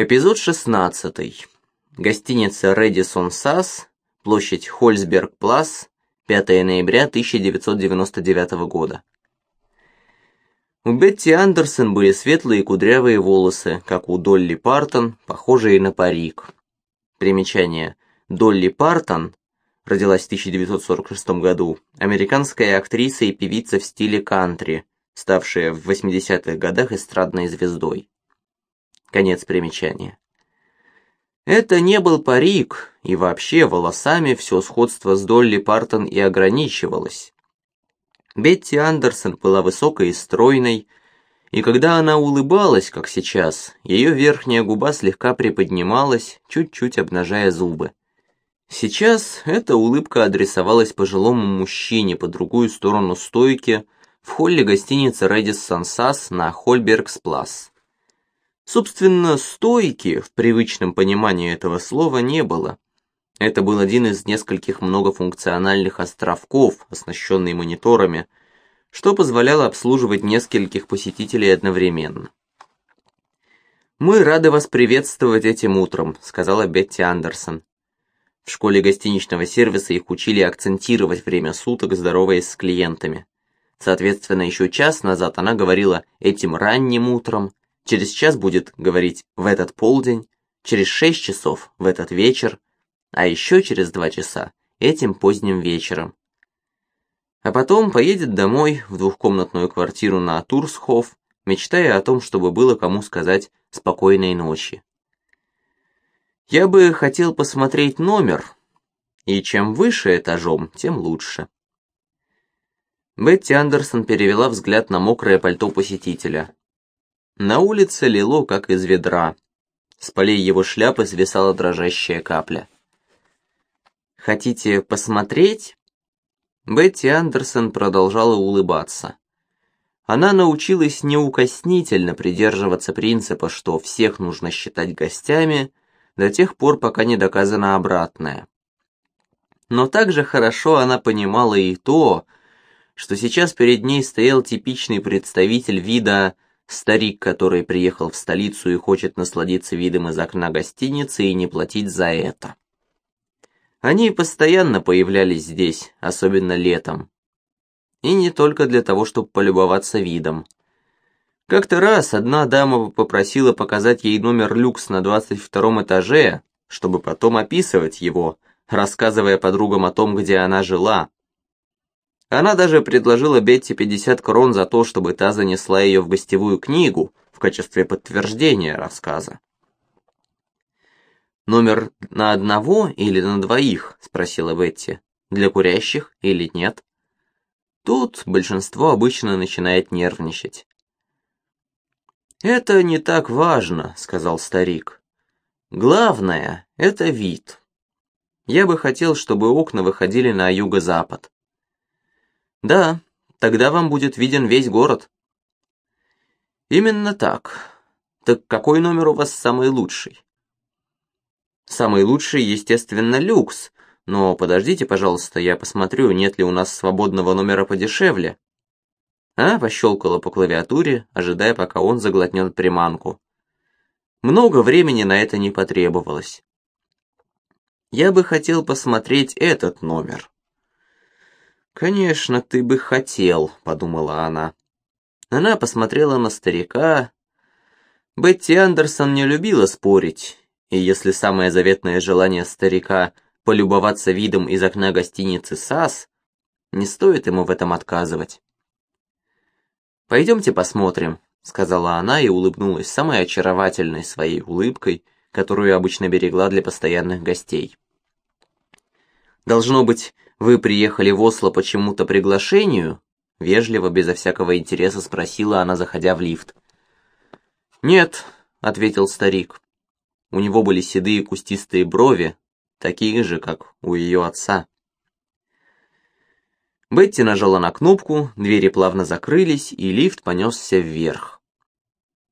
Эпизод 16. Гостиница «Редисон Сас», площадь Хольсберг-Плас, 5 ноября 1999 года. У Бетти Андерсон были светлые кудрявые волосы, как у Долли Партон, похожие на парик. Примечание. Долли Партон родилась в 1946 году, американская актриса и певица в стиле кантри, ставшая в 80-х годах эстрадной звездой. Конец примечания. Это не был парик, и вообще волосами все сходство с Долли Партон и ограничивалось. Бетти Андерсон была высокой и стройной, и когда она улыбалась, как сейчас, ее верхняя губа слегка приподнималась, чуть-чуть обнажая зубы. Сейчас эта улыбка адресовалась пожилому мужчине по другую сторону стойки в холле гостиницы «Редис Сансас» на Хольбергсплас. Собственно, стойки в привычном понимании этого слова не было. Это был один из нескольких многофункциональных островков, оснащенный мониторами, что позволяло обслуживать нескольких посетителей одновременно. «Мы рады вас приветствовать этим утром», — сказала Бетти Андерсон. В школе гостиничного сервиса их учили акцентировать время суток, здороваясь с клиентами. Соответственно, еще час назад она говорила «этим ранним утром», Через час будет говорить в этот полдень, через шесть часов в этот вечер, а еще через два часа этим поздним вечером. А потом поедет домой в двухкомнатную квартиру на Турсхоф, мечтая о том, чтобы было кому сказать «спокойной ночи». Я бы хотел посмотреть номер, и чем выше этажом, тем лучше. Бетти Андерсон перевела взгляд на мокрое пальто посетителя. На улице лило, как из ведра. С полей его шляпы свисала дрожащая капля. «Хотите посмотреть?» Бетти Андерсон продолжала улыбаться. Она научилась неукоснительно придерживаться принципа, что всех нужно считать гостями до тех пор, пока не доказано обратное. Но также хорошо она понимала и то, что сейчас перед ней стоял типичный представитель вида Старик, который приехал в столицу и хочет насладиться видом из окна гостиницы и не платить за это. Они постоянно появлялись здесь, особенно летом. И не только для того, чтобы полюбоваться видом. Как-то раз одна дама попросила показать ей номер люкс на 22 этаже, чтобы потом описывать его, рассказывая подругам о том, где она жила, она даже предложила Бетти 50 крон за то, чтобы та занесла ее в гостевую книгу в качестве подтверждения рассказа. «Номер на одного или на двоих?» – спросила Бетти. «Для курящих или нет?» Тут большинство обычно начинает нервничать. «Это не так важно», — сказал старик. «Главное — это вид. Я бы хотел, чтобы окна выходили на юго-запад. Да, тогда вам будет виден весь город. Именно так. Так какой номер у вас самый лучший? Самый лучший, естественно, люкс. Но подождите, пожалуйста, я посмотрю, нет ли у нас свободного номера подешевле. Она пощелкала по клавиатуре, ожидая, пока он заглотнет приманку. Много времени на это не потребовалось. Я бы хотел посмотреть этот номер. «Конечно, ты бы хотел», — подумала она. Она посмотрела на старика. Бетти Андерсон не любила спорить, и если самое заветное желание старика — полюбоваться видом из окна гостиницы САС, не стоит ему в этом отказывать. «Пойдемте посмотрим», — сказала она и улыбнулась самой очаровательной своей улыбкой, которую обычно берегла для постоянных гостей. Должно быть, вы приехали в Осло почему-то приглашению?» Вежливо, безо всякого интереса спросила она, заходя в лифт. «Нет», — ответил старик. У него были седые кустистые брови, такие же, как у ее отца. Бетти нажала на кнопку, двери плавно закрылись, и лифт понесся вверх.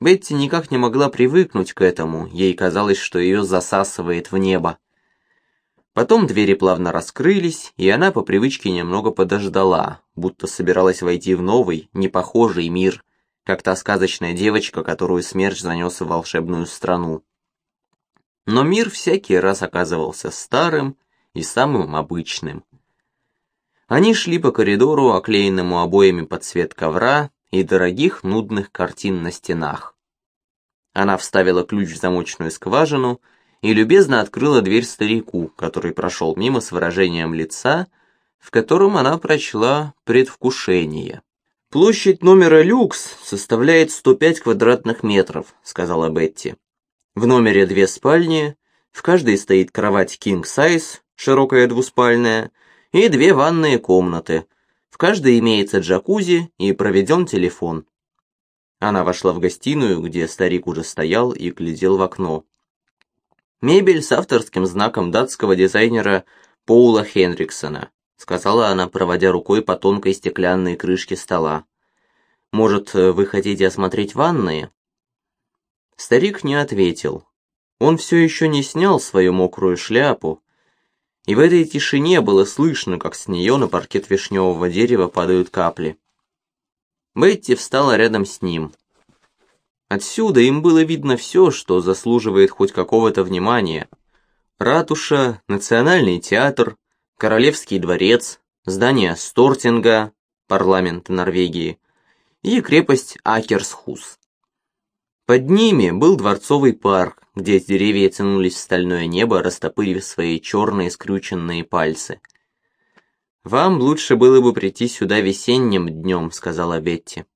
Бетти никак не могла привыкнуть к этому, ей казалось, что ее засасывает в небо. Потом двери плавно раскрылись, и она по привычке немного подождала, будто собиралась войти в новый, непохожий мир, как та сказочная девочка, которую смерч занес в волшебную страну. Но мир всякий раз оказывался старым и самым обычным. Они шли по коридору, оклеенному обоями под цвет ковра и дорогих нудных картин на стенах. Она вставила ключ в замочную скважину и любезно открыла дверь старику, который прошел мимо с выражением лица, в котором она прочла предвкушение. «Площадь номера люкс составляет 105 квадратных метров», — сказала Бетти. «В номере две спальни, в каждой стоит кровать king size, широкая двуспальная, и две ванные комнаты. В каждой имеется джакузи и проведен телефон. Она вошла в гостиную, где старик уже стоял и глядел в окно. «Мебель с авторским знаком датского дизайнера Поула Хенриксона», сказала она, проводя рукой по тонкой стеклянной крышке стола. «Может, вы хотите осмотреть ванные?» Старик не ответил. Он все еще не снял свою мокрую шляпу, и в этой тишине было слышно, как с нее на паркет вишневого дерева падают капли. Бетти встала рядом с ним. Отсюда им было видно все, что заслуживает хоть какого-то внимания. Ратуша, Национальный театр, Королевский дворец, здание Стортинга, парламент Норвегии, и крепость Акерсхус. Под ними был дворцовый парк, где деревья тянулись в стальное небо, растопырив свои черные скрюченные пальцы. «Вам лучше было бы прийти сюда весенним днем», — сказала Бетти.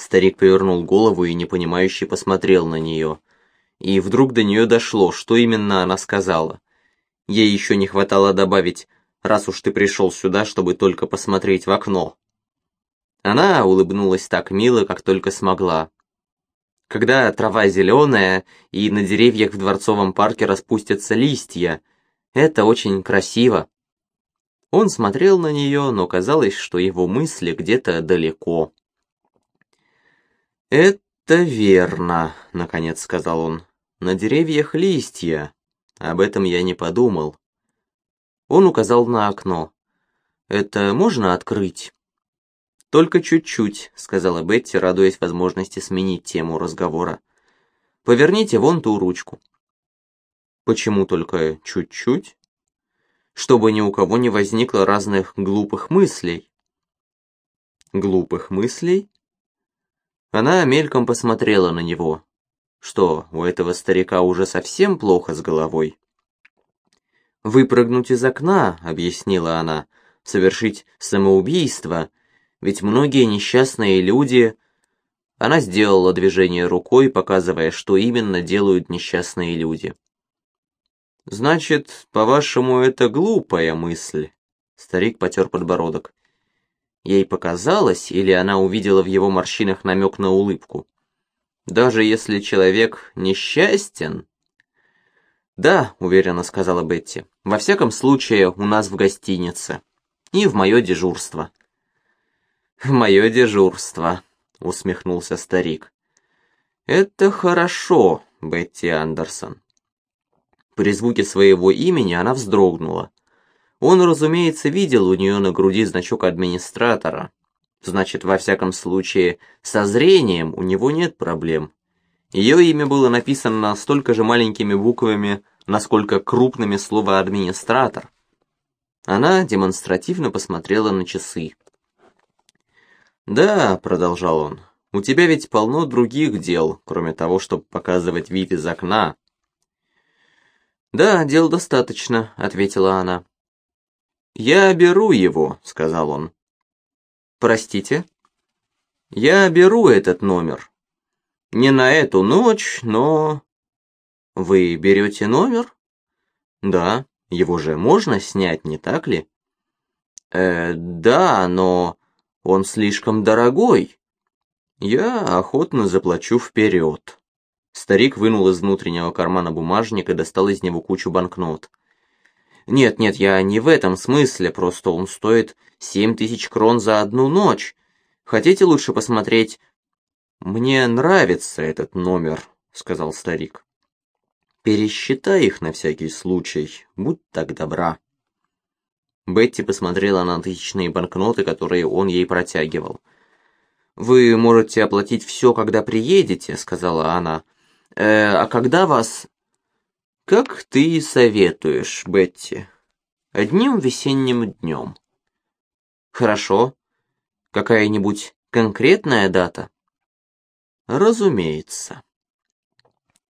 Старик повернул голову и непонимающе посмотрел на нее. И вдруг до нее дошло, что именно она сказала. Ей еще не хватало добавить «раз уж ты пришел сюда, чтобы только посмотреть в окно». Она улыбнулась так мило, как только смогла. Когда трава зеленая и на деревьях в дворцовом парке распустятся листья, это очень красиво. Он смотрел на нее, но казалось, что его мысли где-то далеко. «Это верно», — наконец сказал он. «На деревьях листья. Об этом я не подумал». Он указал на окно. «Это можно открыть?» «Только чуть-чуть», — сказала Бетти, радуясь возможности сменить тему разговора. «Поверните вон ту ручку». «Почему только чуть-чуть?» чтобы ни у кого не возникло разных глупых мыслей. Глупых мыслей? Она мельком посмотрела на него. Что, у этого старика уже совсем плохо с головой? «Выпрыгнуть из окна», — объяснила она, — «совершить самоубийство, ведь многие несчастные люди...» Она сделала движение рукой, показывая, что именно делают несчастные люди. «Значит, по-вашему, это глупая мысль?» Старик потер подбородок. Ей показалось, или она увидела в его морщинах намек на улыбку. «Даже если человек несчастен...» «Да», — уверенно сказала Бетти, — «во всяком случае, у нас в гостинице. И в мое дежурство». «В мое дежурство», — усмехнулся старик. «Это хорошо, Бетти Андерсон». При звуке своего имени она вздрогнула. Он, разумеется, видел у нее на груди значок администратора. Значит, во всяком случае, со зрением у него нет проблем. Ее имя было написано настолько же маленькими буквами, насколько крупными слово «администратор». Она демонстративно посмотрела на часы. «Да», — продолжал он, — «у тебя ведь полно других дел, кроме того, чтобы показывать вид из окна, «Да, дел достаточно», — ответила она. «Я беру его», — сказал он. «Простите?» «Я беру этот номер. Не на эту ночь, но...» «Вы берете номер?» «Да, его же можно снять, не так ли?» «Э, да, но он слишком дорогой. Я охотно заплачу вперед». Старик вынул из внутреннего кармана бумажник и достал из него кучу банкнот. «Нет, нет, я не в этом смысле, просто он стоит семь тысяч крон за одну ночь. Хотите лучше посмотреть?» «Мне нравится этот номер», — сказал старик. «Пересчитай их на всякий случай, будь так добра». Бетти посмотрела на тысячные банкноты, которые он ей протягивал. «Вы можете оплатить все, когда приедете», — сказала она. Э, а когда вас... Как ты и советуешь, Бетти. Одним весенним днем. Хорошо. Какая-нибудь конкретная дата? Разумеется.